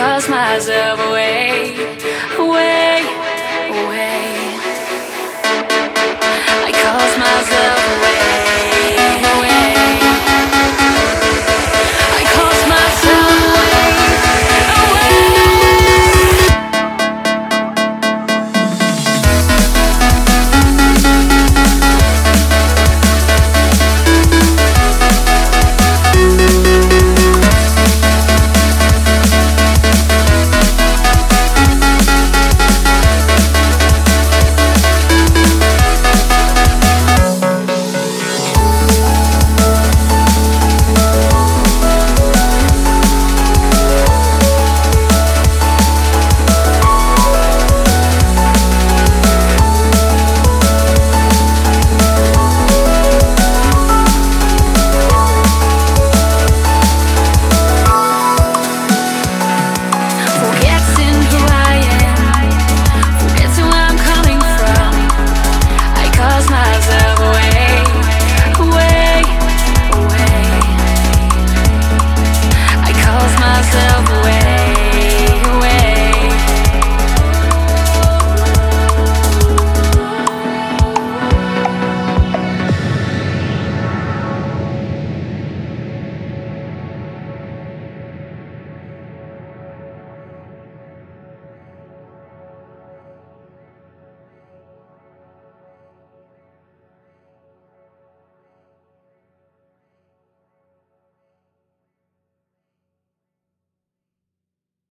toss myself away, away, away.